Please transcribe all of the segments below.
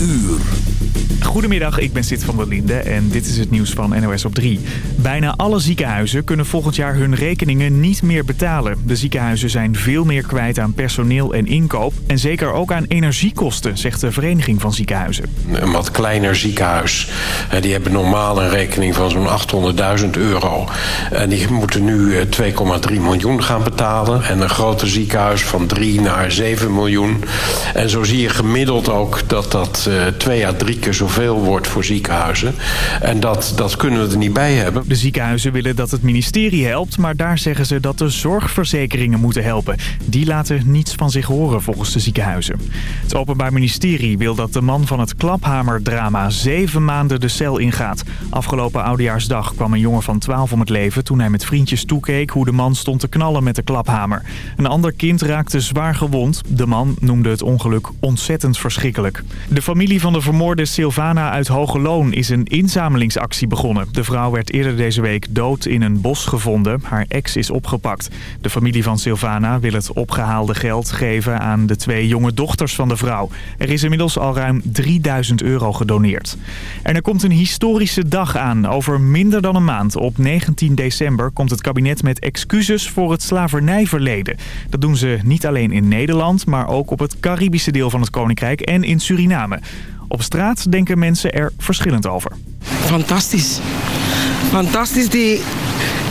uur. Goedemiddag, ik ben Sid van der Linde en dit is het nieuws van NOS op 3. Bijna alle ziekenhuizen kunnen volgend jaar hun rekeningen niet meer betalen. De ziekenhuizen zijn veel meer kwijt aan personeel en inkoop... en zeker ook aan energiekosten, zegt de Vereniging van Ziekenhuizen. Een wat kleiner ziekenhuis, eh, die hebben normaal een rekening van zo'n 800.000 euro. En die moeten nu 2,3 miljoen gaan betalen. En een groter ziekenhuis van 3 naar 7 miljoen. En zo zie je gemiddeld ook dat dat uh, twee à drie keer zoveel wordt voor ziekenhuizen. En dat, dat kunnen we er niet bij hebben. De ziekenhuizen willen dat het ministerie helpt, maar daar zeggen ze dat de zorgverzekeringen moeten helpen. Die laten niets van zich horen volgens de ziekenhuizen. Het Openbaar Ministerie wil dat de man van het klaphamerdrama zeven maanden de cel ingaat. Afgelopen oudejaarsdag kwam een jongen van 12 om het leven toen hij met vriendjes toekeek hoe de man stond te knallen met de klaphamer. Een ander kind raakte zwaar gewond. De man noemde het ongeluk ontzettend verschrikkelijk. De familie van de vermoorde Sylvana uit Hoge Loon is een inzamelingsactie begonnen. De vrouw werd eerder deze week dood in een bos gevonden. Haar ex is opgepakt. De familie van Silvana wil het opgehaalde geld geven aan de twee jonge dochters van de vrouw. Er is inmiddels al ruim 3000 euro gedoneerd. En er komt een historische dag aan. Over minder dan een maand, op 19 december, komt het kabinet met excuses voor het slavernijverleden. Dat doen ze niet alleen in Nederland, maar ook op het Caribische deel van het Koninkrijk en in Suriname. Op straat denken mensen er verschillend over. Fantastisch. Fantastisch die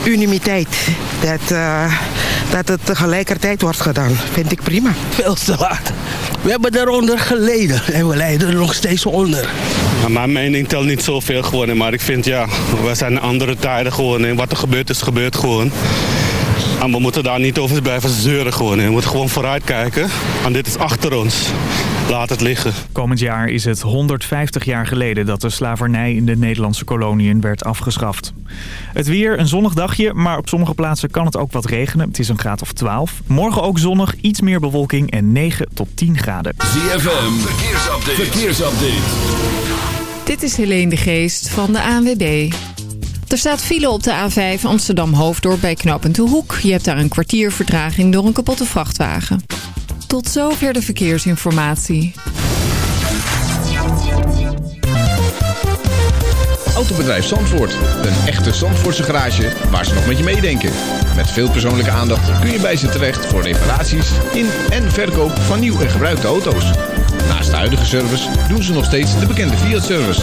unimiteit. Dat, uh, dat het tegelijkertijd wordt gedaan. Vind ik prima. Veel te laat. We hebben eronder geleden en we lijden er nog steeds onder. Nou, mijn mening telt niet zoveel gewoon, maar ik vind ja, we zijn andere tijden gewoon. En wat er gebeurt is gebeurd gewoon. En we moeten daar niet over blijven zeuren gewoon. We moeten gewoon vooruit kijken. En dit is achter ons. Laat het liggen. Komend jaar is het 150 jaar geleden dat de slavernij in de Nederlandse koloniën werd afgeschaft. Het weer, een zonnig dagje, maar op sommige plaatsen kan het ook wat regenen. Het is een graad of 12. Morgen ook zonnig, iets meer bewolking en 9 tot 10 graden. ZFM, verkeersupdate. verkeersupdate. Dit is Helene de Geest van de ANWB. Er staat file op de A5 Amsterdam-Hoofddorp bij knooppunt De Hoek. Je hebt daar een kwartier vertraging door een kapotte vrachtwagen. Tot zover de verkeersinformatie. Autobedrijf Zandvoort. Een echte Zandvoortse garage waar ze nog met je meedenken. Met veel persoonlijke aandacht kun je bij ze terecht voor reparaties in en verkoop van nieuw en gebruikte auto's. Naast de huidige service doen ze nog steeds de bekende Fiat-service.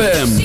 ZFM.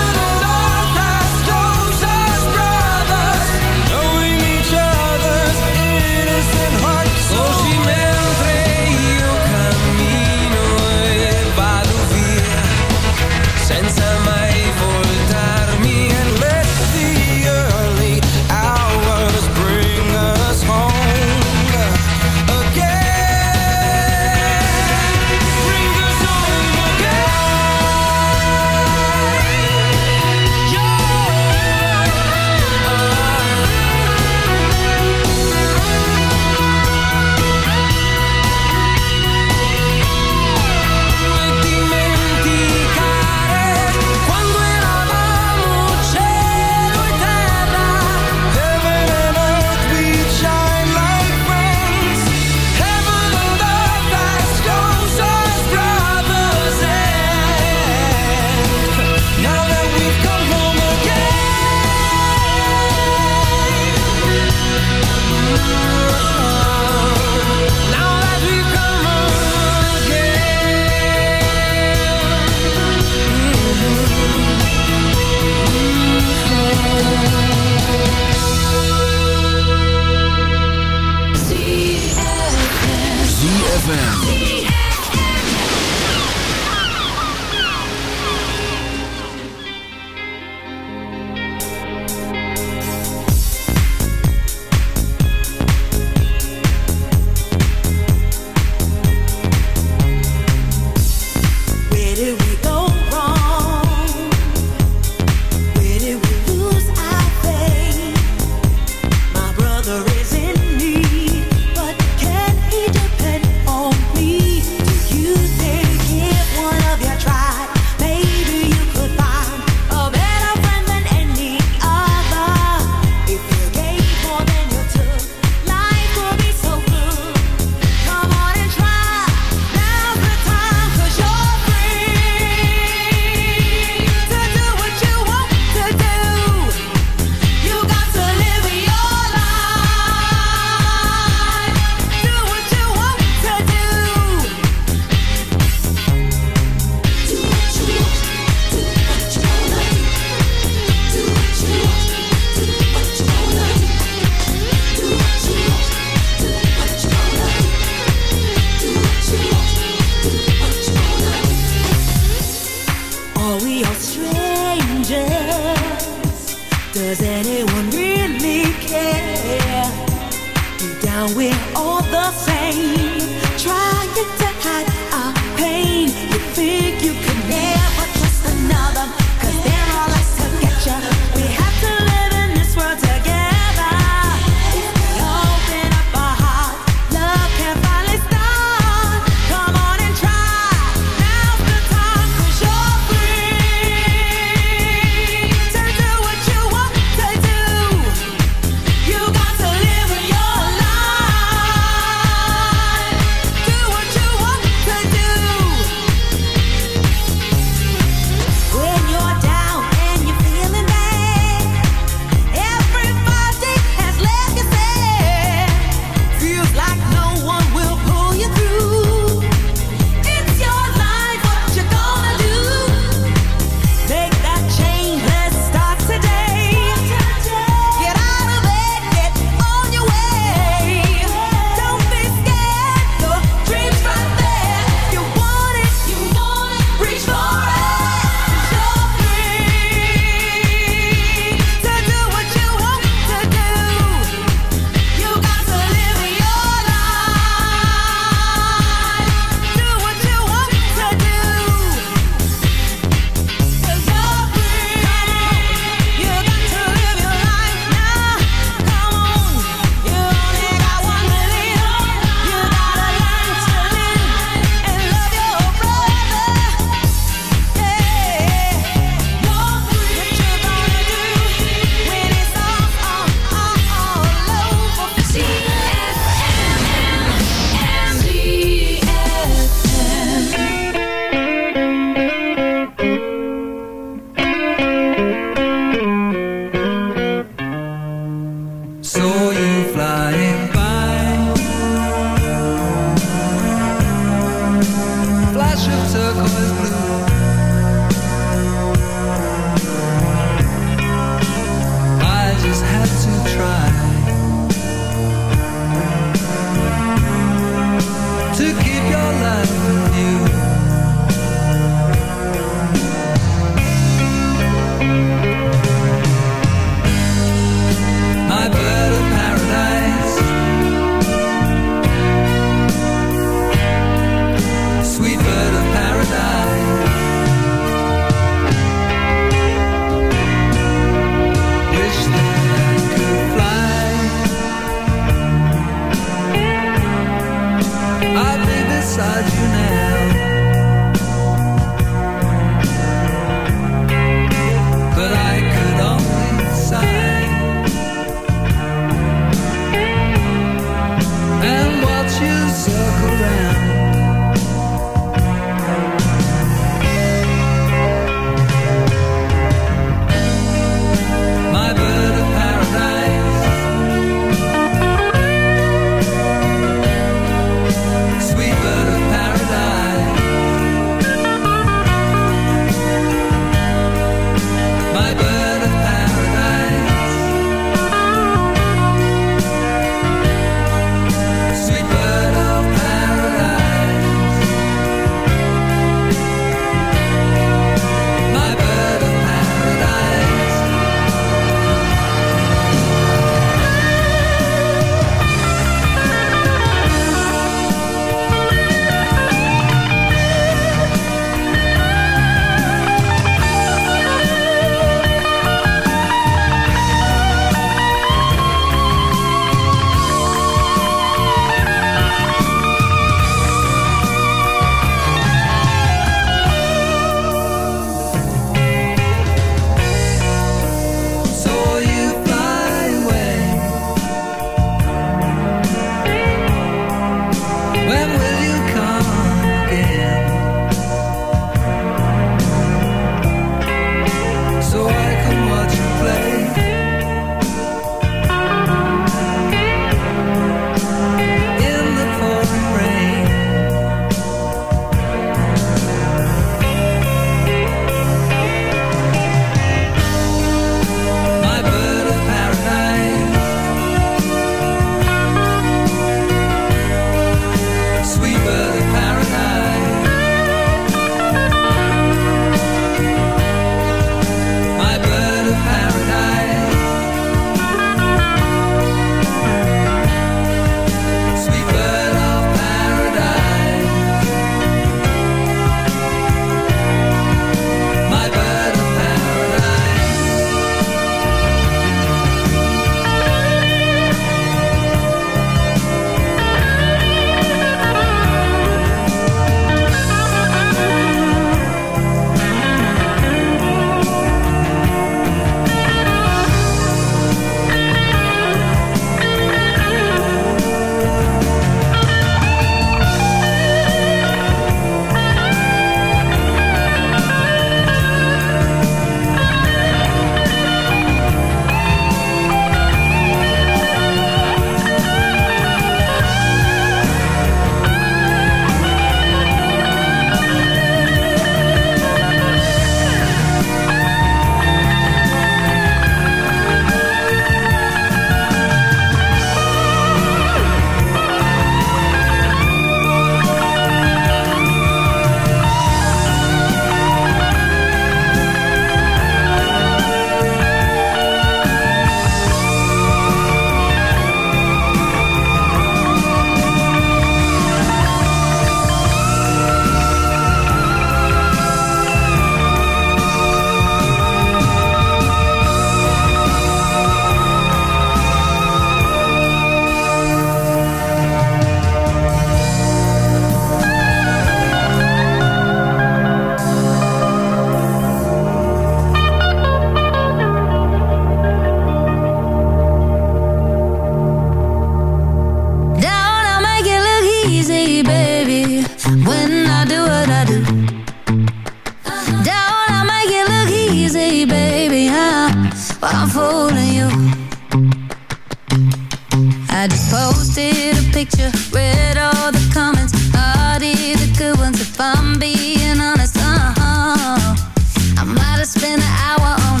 spend an hour on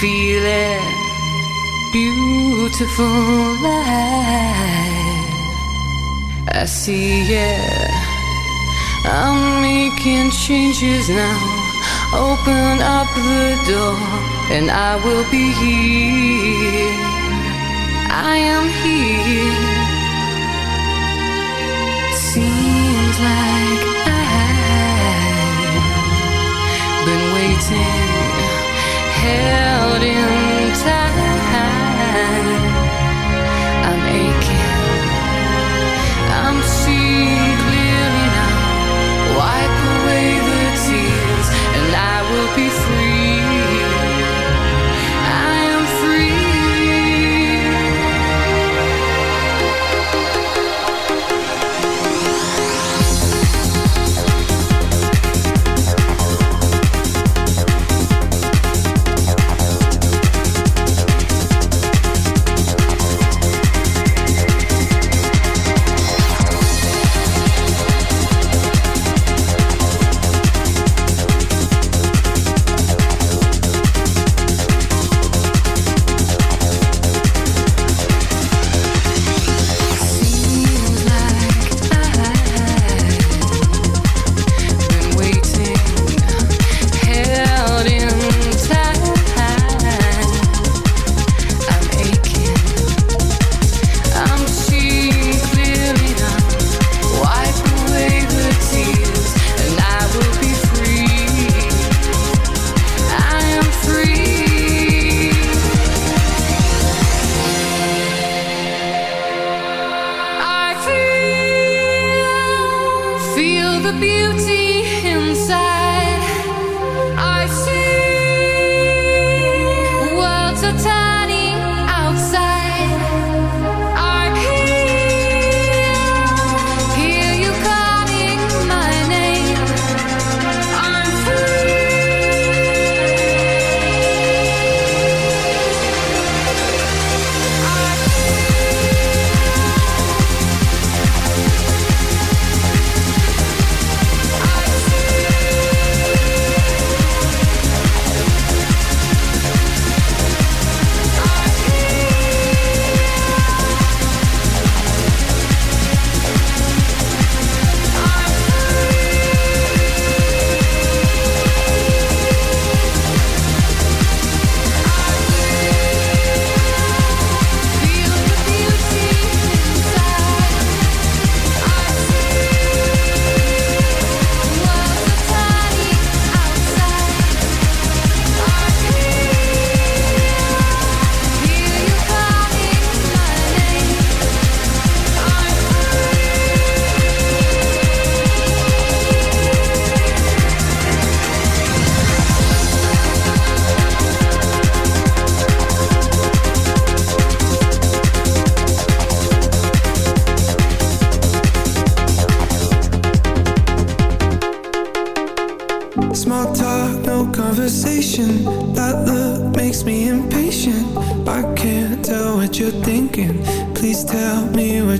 feeling beautiful life. I see it. I'm making changes now. Open up the door, and I will be here. I am here. Seems like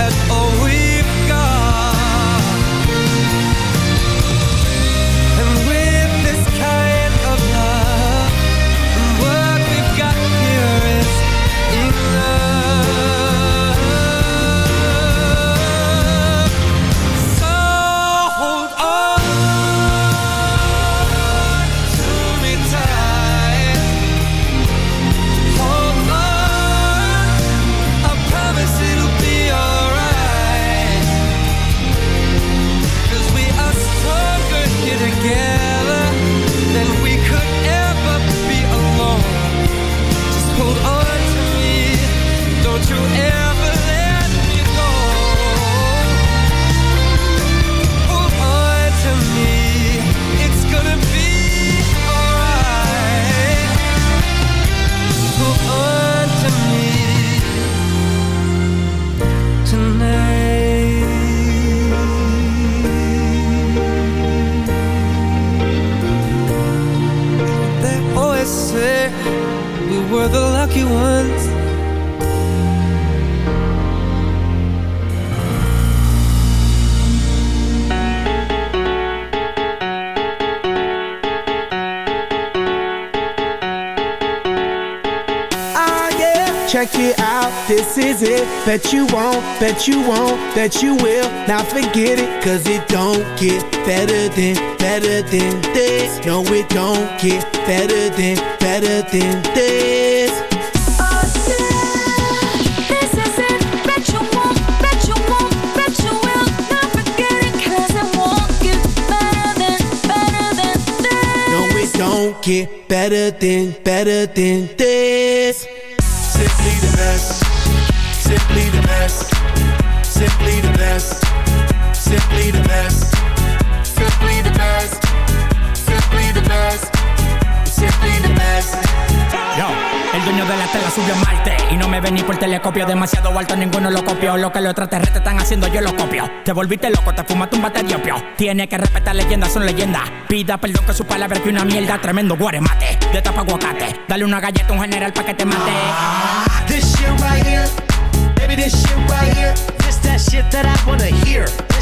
at all we've is it that you won't. that you won't. that you will not forget it? Cause it don't get better than, better than this. No, it don't get better than, better than this. Don't get better than, better than this. Simply the best Simply the best. Simply the best. Simply the best. Simply the best. Yo, el dueño de la tela subió a Marte Y no me ven ni por telescopio Demasiado alto, ninguno lo copió Lo que los extraterrestres están haciendo, yo lo copio Te volviste loco, te fumaste un bate de opio Tiene que respetar leyendas, son leyendas Pida perdón que su palabra que una mierda Tremendo guaremate, de tapa aguacate Dale una galleta a un general pa' que te mate This shit right here, baby, this shit right here. This that shit that I wanna hear.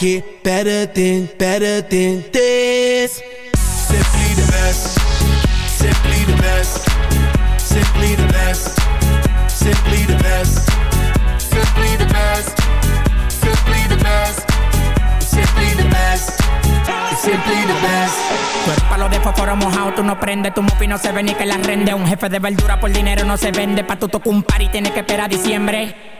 get better than, better than this. Simply the best. Simply the best. Simply the best. Simply the best. Simply the best. Simply the best. Simply the best. Simply the best. Tú eres palo de fósforo mojado, tú no prendes, tu mufi no se ve ni que la rende. Un jefe de verdura por dinero no se vende, pa' tu tocar un par y tienes que esperar a diciembre.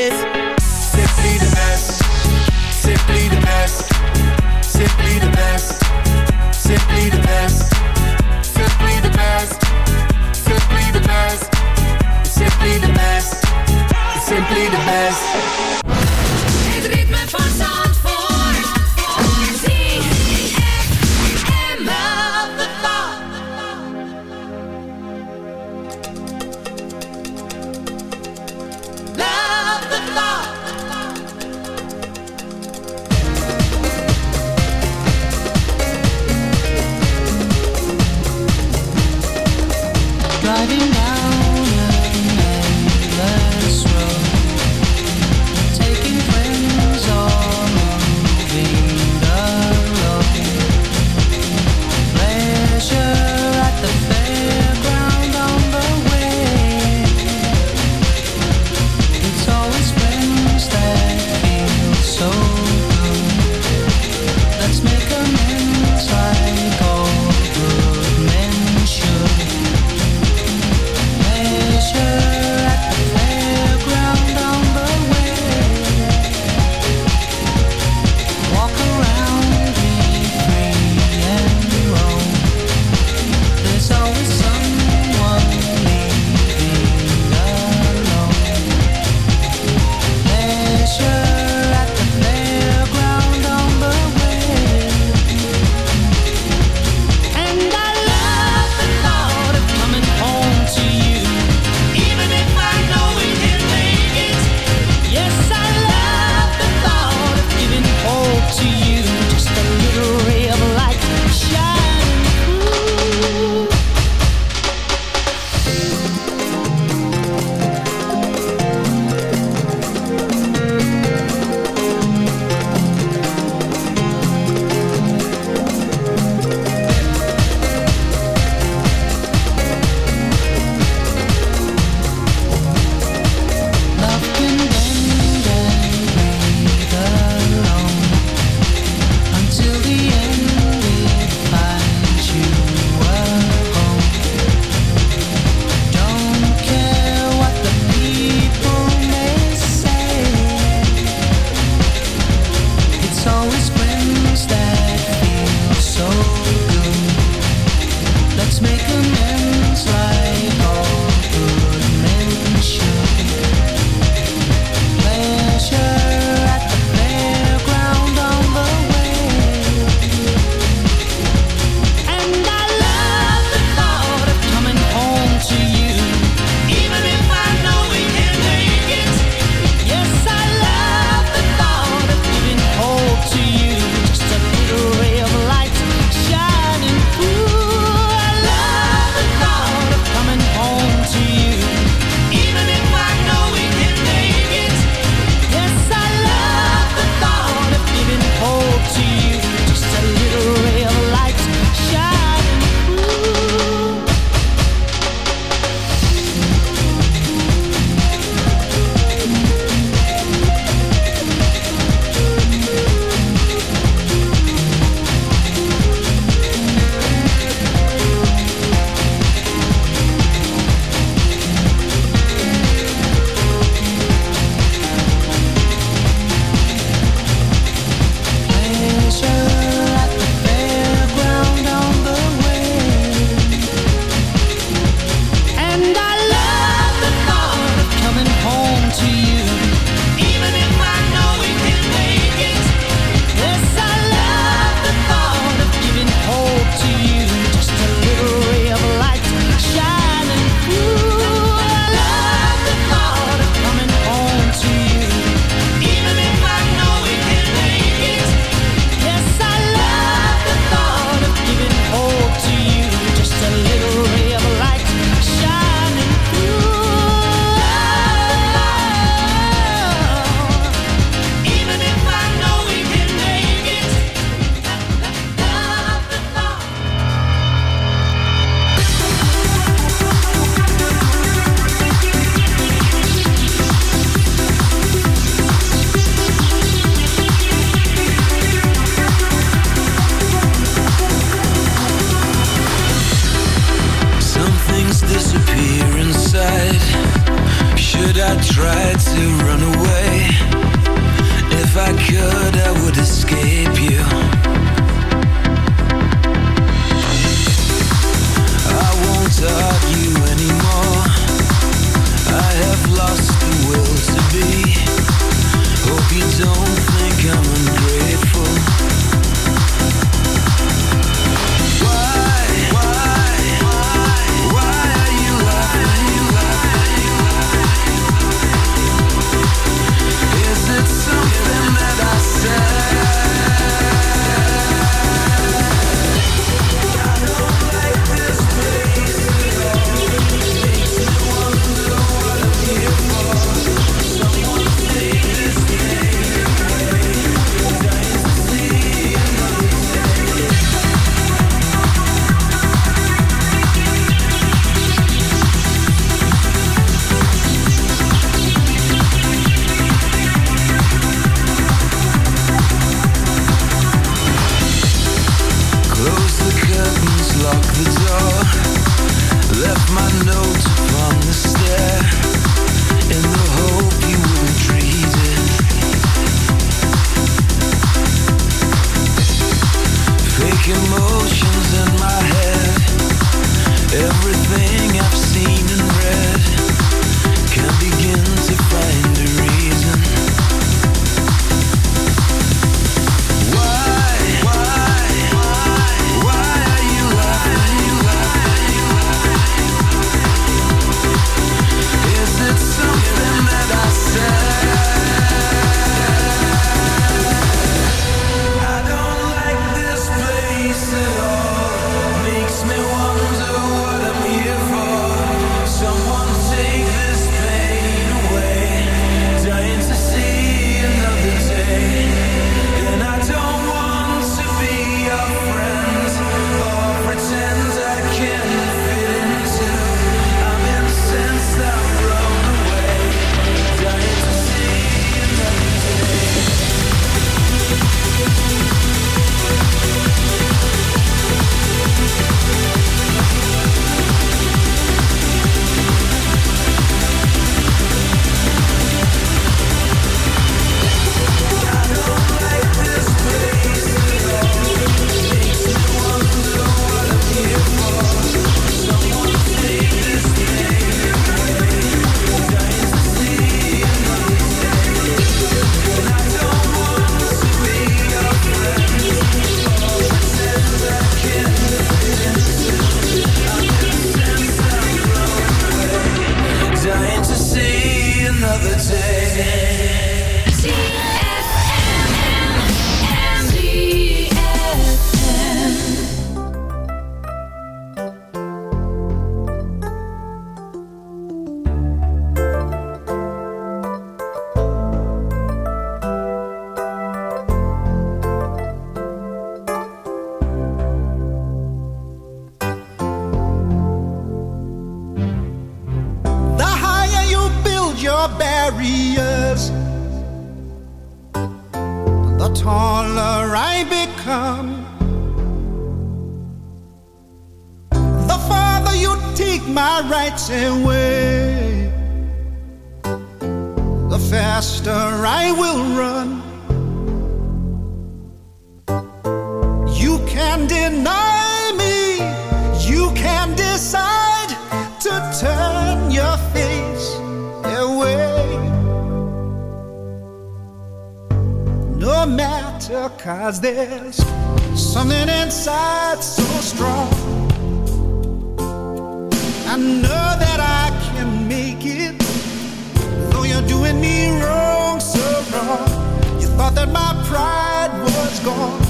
pride was gone.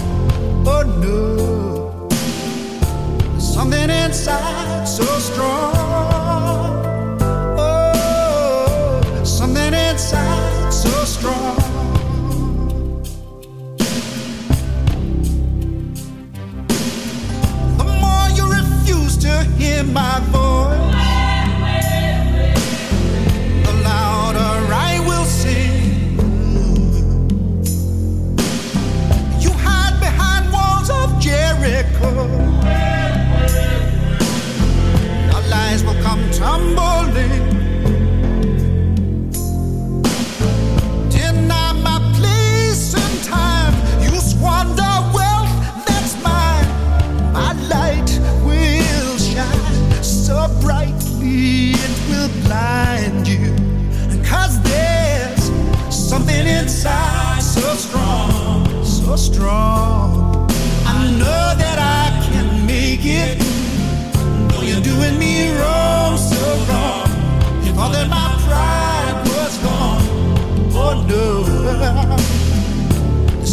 Oh no, something inside so strong. Oh, something inside so strong. The more you refuse to hear my voice.